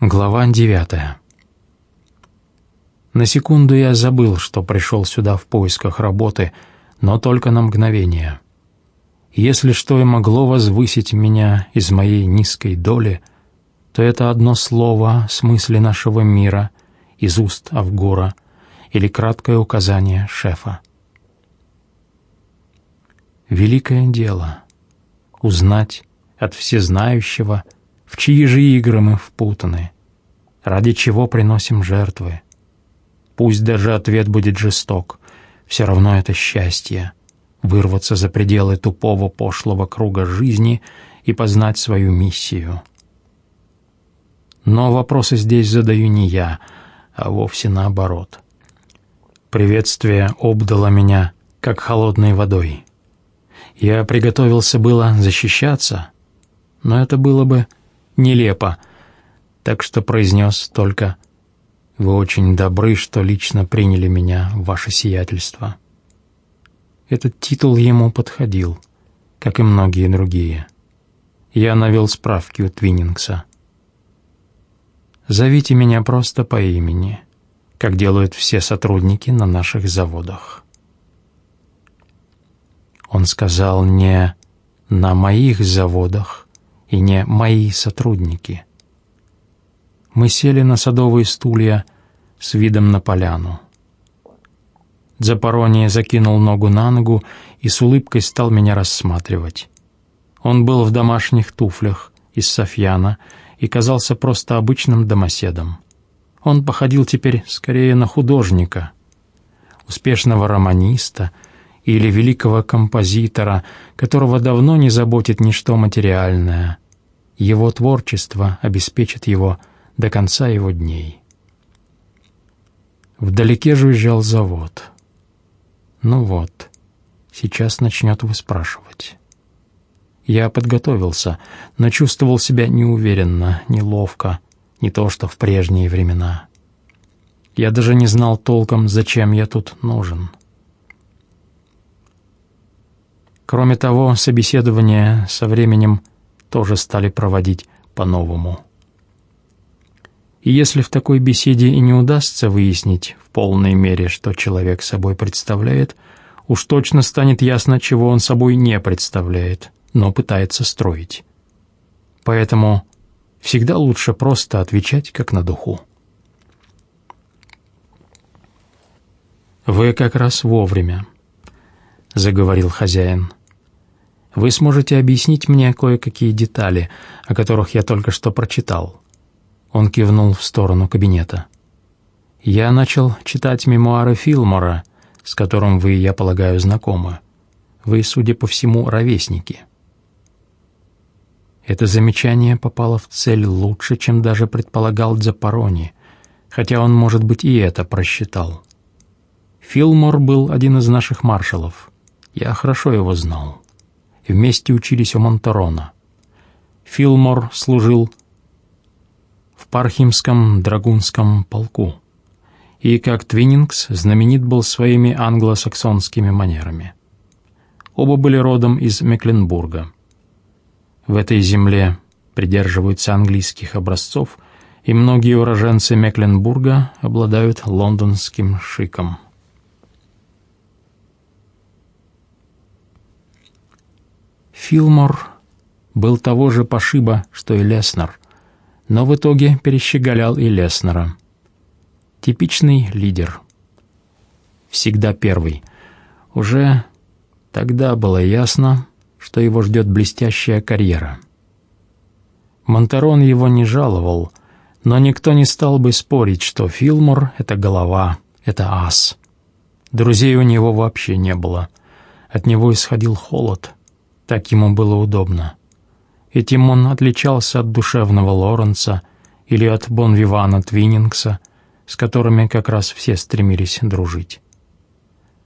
Глава девятая. На секунду я забыл, что пришел сюда в поисках работы, но только на мгновение. Если что и могло возвысить меня из моей низкой доли, то это одно слово о смысле нашего мира из уст Авгура или краткое указание шефа. Великое дело — узнать от всезнающего — в чьи же игры мы впутаны, ради чего приносим жертвы. Пусть даже ответ будет жесток, все равно это счастье — вырваться за пределы тупого пошлого круга жизни и познать свою миссию. Но вопросы здесь задаю не я, а вовсе наоборот. Приветствие обдало меня, как холодной водой. Я приготовился было защищаться, но это было бы нелепо, так что произнес только «Вы очень добры, что лично приняли меня в ваше сиятельство». Этот титул ему подходил, как и многие другие. Я навел справки у Твиннингса. «Зовите меня просто по имени», как делают все сотрудники на наших заводах. Он сказал не «на моих заводах», и не мои сотрудники. Мы сели на садовые стулья с видом на поляну. Запорония закинул ногу на ногу и с улыбкой стал меня рассматривать. Он был в домашних туфлях из софьяна и казался просто обычным домоседом. Он походил теперь скорее на художника, успешного романиста — или великого композитора, которого давно не заботит ничто материальное. Его творчество обеспечит его до конца его дней. Вдалеке жужжал завод. Ну вот, сейчас начнет выспрашивать. Я подготовился, но чувствовал себя неуверенно, неловко, не то что в прежние времена. Я даже не знал толком, зачем я тут нужен. Кроме того, собеседования со временем тоже стали проводить по-новому. И если в такой беседе и не удастся выяснить в полной мере, что человек собой представляет, уж точно станет ясно, чего он собой не представляет, но пытается строить. Поэтому всегда лучше просто отвечать как на духу. «Вы как раз вовремя», — заговорил хозяин. Вы сможете объяснить мне кое-какие детали, о которых я только что прочитал». Он кивнул в сторону кабинета. «Я начал читать мемуары Филмора, с которым вы, я полагаю, знакомы. Вы, судя по всему, ровесники». Это замечание попало в цель лучше, чем даже предполагал Дзапарони, хотя он, может быть, и это просчитал. Филмор был один из наших маршалов. Я хорошо его знал вместе учились у Монторона. Филмор служил в Пархимском драгунском полку и, как Твиннингс, знаменит был своими англосаксонскими манерами. Оба были родом из Мекленбурга. В этой земле придерживаются английских образцов, и многие уроженцы Мекленбурга обладают лондонским шиком. Филмор был того же пошиба, что и Леснер, но в итоге перещеголял и Леснера. Типичный лидер. Всегда первый. Уже тогда было ясно, что его ждет блестящая карьера. Монтерон его не жаловал, но никто не стал бы спорить, что Филмор — это голова, это ас. Друзей у него вообще не было. От него исходил холод — так ему было удобно. Этим он отличался от душевного Лоренца или от Бонвивана Твиннингса, с которыми как раз все стремились дружить.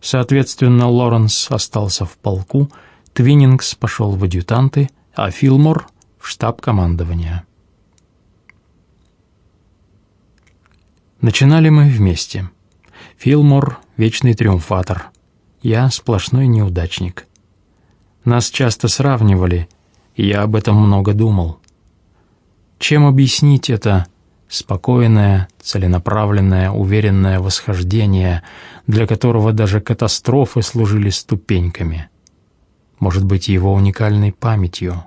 Соответственно, Лоренс остался в полку, Твиннингс пошел в адъютанты, а Филмор — в штаб командования. Начинали мы вместе. Филмор — вечный триумфатор. Я — сплошной неудачник. Нас часто сравнивали, и я об этом много думал. Чем объяснить это, Спокойное, целенаправленное, уверенное восхождение, для которого даже катастрофы служили ступеньками. Может быть, его уникальной памятью.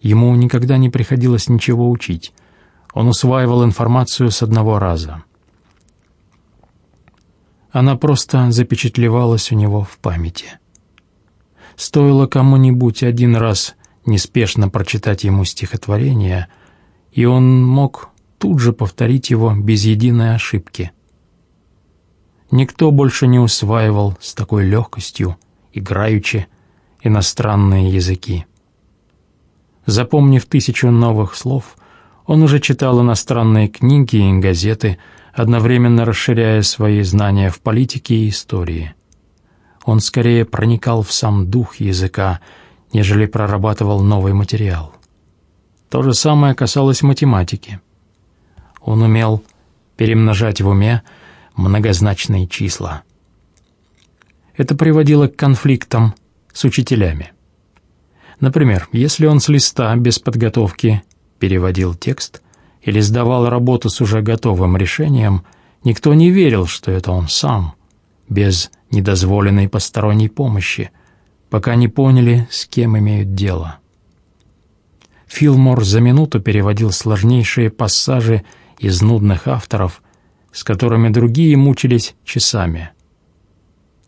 Ему никогда не приходилось ничего учить. Он усваивал информацию с одного раза. Она просто запечатлевалась у него в памяти. Стоило кому-нибудь один раз неспешно прочитать ему стихотворение, и он мог тут же повторить его без единой ошибки. Никто больше не усваивал с такой легкостью, играючи, иностранные языки. Запомнив тысячу новых слов, он уже читал иностранные книги и газеты, одновременно расширяя свои знания в политике и истории. Он скорее проникал в сам дух языка, нежели прорабатывал новый материал. То же самое касалось математики. Он умел перемножать в уме многозначные числа. Это приводило к конфликтам с учителями. Например, если он с листа без подготовки переводил текст или сдавал работу с уже готовым решением, никто не верил, что это он сам, без недозволенной посторонней помощи, пока не поняли, с кем имеют дело. Филмор за минуту переводил сложнейшие пассажи из нудных авторов, с которыми другие мучились часами.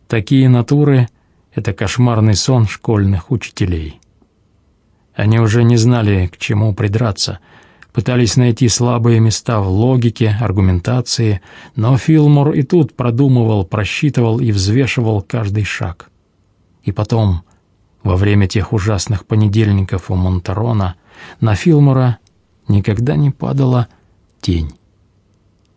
Такие натуры — это кошмарный сон школьных учителей. Они уже не знали, к чему придраться, пытались найти слабые места в логике, аргументации, но Филмор и тут продумывал, просчитывал и взвешивал каждый шаг. И потом, во время тех ужасных понедельников у Монтарона, на Филмора никогда не падала тень.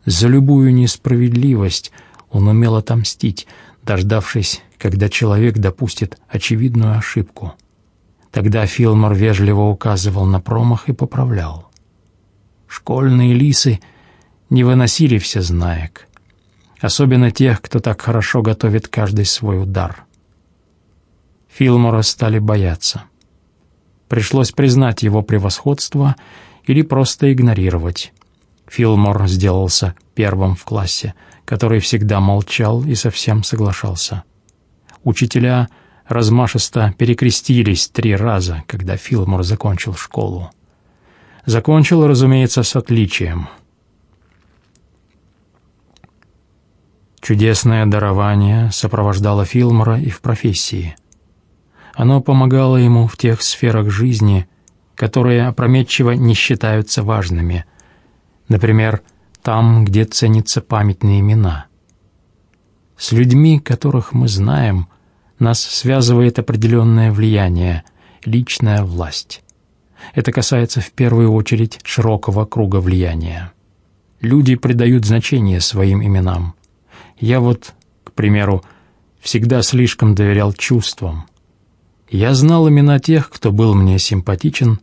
За любую несправедливость он умел отомстить, дождавшись, когда человек допустит очевидную ошибку. Тогда Филмор вежливо указывал на промах и поправлял. Школьные лисы не выносили все знаек, особенно тех, кто так хорошо готовит каждый свой удар. Филмора стали бояться. Пришлось признать его превосходство или просто игнорировать. Филмор сделался первым в классе, который всегда молчал и совсем соглашался. Учителя размашисто перекрестились три раза, когда Филмор закончил школу. Закончил, разумеется, с отличием. Чудесное дарование сопровождало Филмора и в профессии. Оно помогало ему в тех сферах жизни, которые опрометчиво не считаются важными, Например, там, где ценятся памятные имена. С людьми, которых мы знаем, нас связывает определенное влияние, личная власть. Это касается в первую очередь широкого круга влияния. Люди придают значение своим именам. Я вот, к примеру, всегда слишком доверял чувствам. Я знал имена тех, кто был мне симпатичен,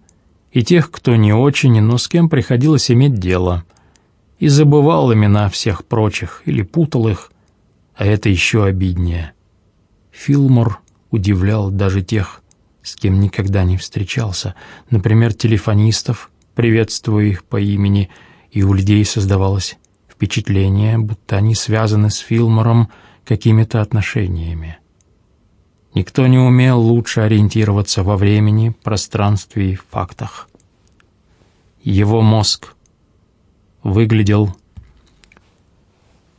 и тех, кто не очень, но с кем приходилось иметь дело, и забывал имена всех прочих или путал их, а это еще обиднее. Филмор удивлял даже тех, с кем никогда не встречался, например, телефонистов, приветствуя их по имени, и у людей создавалось впечатление, будто они связаны с Филмором какими-то отношениями. Никто не умел лучше ориентироваться во времени, пространстве и фактах. Его мозг выглядел,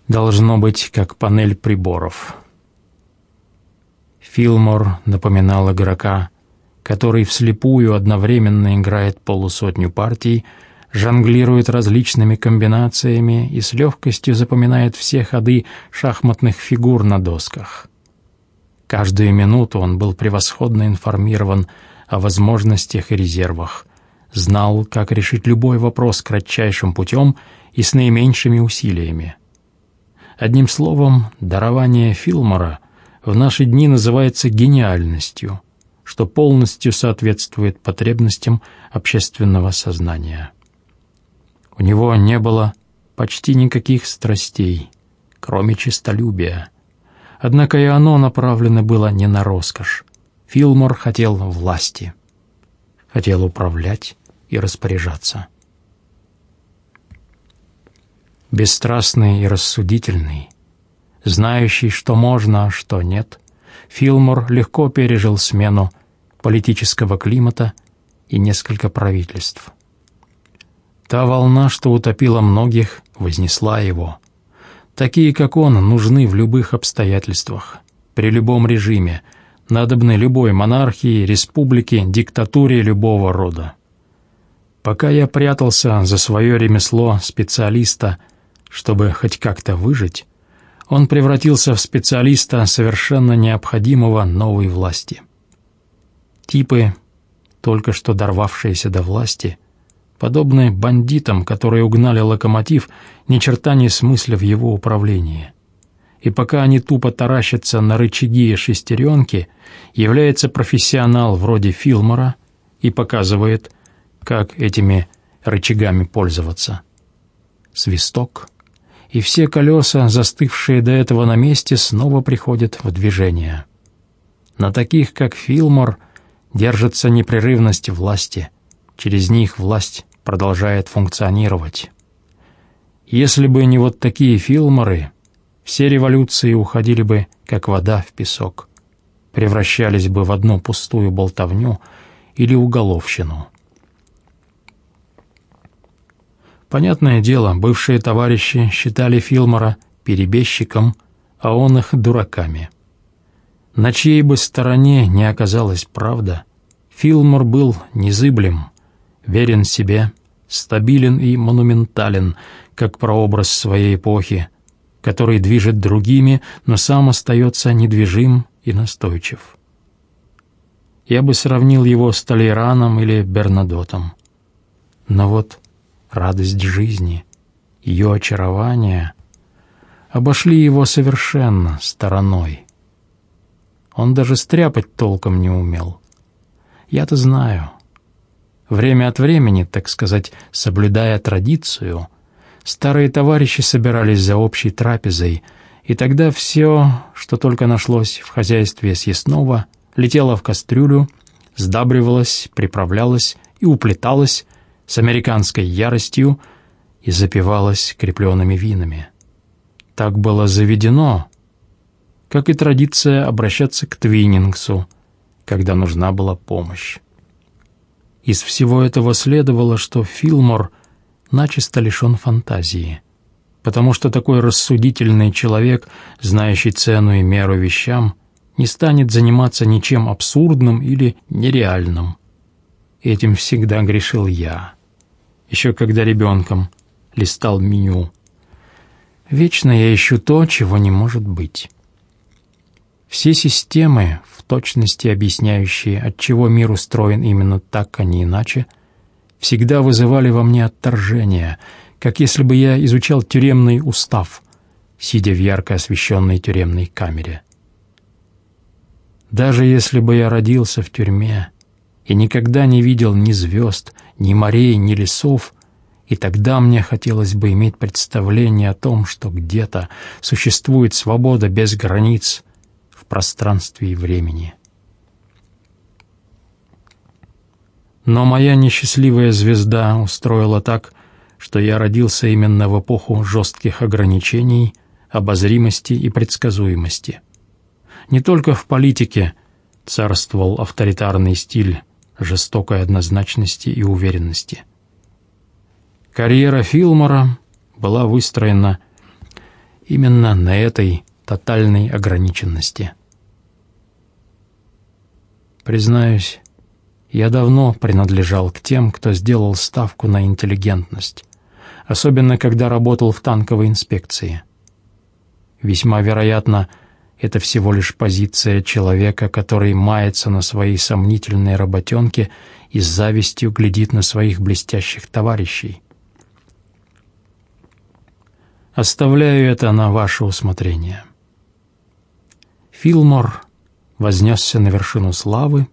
должно быть, как панель приборов. Филмор напоминал игрока, который вслепую одновременно играет полусотню партий, жонглирует различными комбинациями и с легкостью запоминает все ходы шахматных фигур на досках. Каждую минуту он был превосходно информирован о возможностях и резервах, знал, как решить любой вопрос кратчайшим путем и с наименьшими усилиями. Одним словом, дарование Филмора в наши дни называется гениальностью, что полностью соответствует потребностям общественного сознания. У него не было почти никаких страстей, кроме честолюбия – Однако и оно направлено было не на роскошь. Филмор хотел власти. Хотел управлять и распоряжаться. Бесстрастный и рассудительный, знающий, что можно, а что нет, Филмор легко пережил смену политического климата и несколько правительств. Та волна, что утопила многих, вознесла его. Такие, как он, нужны в любых обстоятельствах, при любом режиме, надобны любой монархии, республике, диктатуре любого рода. Пока я прятался за свое ремесло специалиста, чтобы хоть как-то выжить, он превратился в специалиста совершенно необходимого новой власти. Типы, только что дорвавшиеся до власти, подобны бандитам, которые угнали локомотив, ни черта не смысля в его управлении. И пока они тупо таращатся на рычаги и шестеренки, является профессионал вроде Филмора и показывает, как этими рычагами пользоваться. Свисток — и все колеса, застывшие до этого на месте, снова приходят в движение. На таких, как Филмор, держится непрерывность власти. Через них власть продолжает функционировать. Если бы не вот такие Филморы, все революции уходили бы, как вода в песок, превращались бы в одну пустую болтовню или уголовщину. Понятное дело, бывшие товарищи считали Филмора перебежчиком, а он их дураками. На чьей бы стороне не оказалась правда, Филмор был незыблем, верен себе, стабилен и монументален, как прообраз своей эпохи, который движет другими, но сам остается недвижим и настойчив. Я бы сравнил его с Толейраном или Бернадотом. Но вот радость жизни, ее очарование обошли его совершенно стороной. Он даже стряпать толком не умел. Я-то знаю. Время от времени, так сказать, соблюдая традицию, старые товарищи собирались за общей трапезой, и тогда все, что только нашлось в хозяйстве съестного, летело в кастрюлю, сдабривалось, приправлялось и уплеталось, с американской яростью и запивалась крепленными винами. Так было заведено, как и традиция обращаться к Твиннингсу, когда нужна была помощь. Из всего этого следовало, что Филмор начисто лишен фантазии, потому что такой рассудительный человек, знающий цену и меру вещам, не станет заниматься ничем абсурдным или нереальным. Этим всегда грешил я еще когда ребенком листал меню. Вечно я ищу то, чего не может быть. Все системы, в точности объясняющие, от чего мир устроен именно так, а не иначе, всегда вызывали во мне отторжение, как если бы я изучал тюремный устав, сидя в ярко освещенной тюремной камере. Даже если бы я родился в тюрьме и никогда не видел ни звезд, ни морей, ни лесов, и тогда мне хотелось бы иметь представление о том, что где-то существует свобода без границ пространстве и времени. Но моя несчастливая звезда устроила так, что я родился именно в эпоху жестких ограничений, обозримости и предсказуемости. Не только в политике царствовал авторитарный стиль, жестокой однозначности и уверенности. Карьера Филмора была выстроена именно на этой тотальной ограниченности. Признаюсь, я давно принадлежал к тем, кто сделал ставку на интеллигентность, особенно когда работал в танковой инспекции. Весьма вероятно, это всего лишь позиция человека, который мается на своей сомнительной работенке и с завистью глядит на своих блестящих товарищей. Оставляю это на ваше усмотрение. Филмор вознесся на вершину славы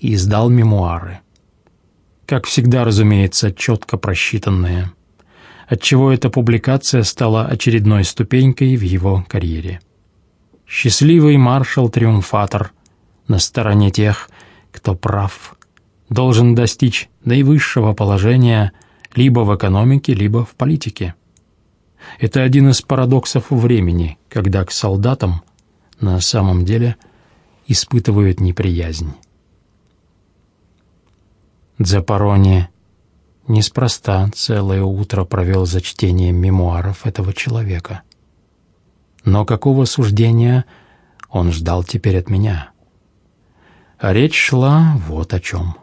и издал мемуары. Как всегда, разумеется, четко просчитанные, отчего эта публикация стала очередной ступенькой в его карьере счастливый маршал-триумфатор на стороне тех, кто прав, должен достичь наивысшего положения либо в экономике, либо в политике. Это один из парадоксов времени, когда к солдатам на самом деле испытывают неприязнь. Дзапарони неспроста целое утро провел за чтением мемуаров этого человека. Но какого суждения он ждал теперь от меня? Речь шла вот о чем.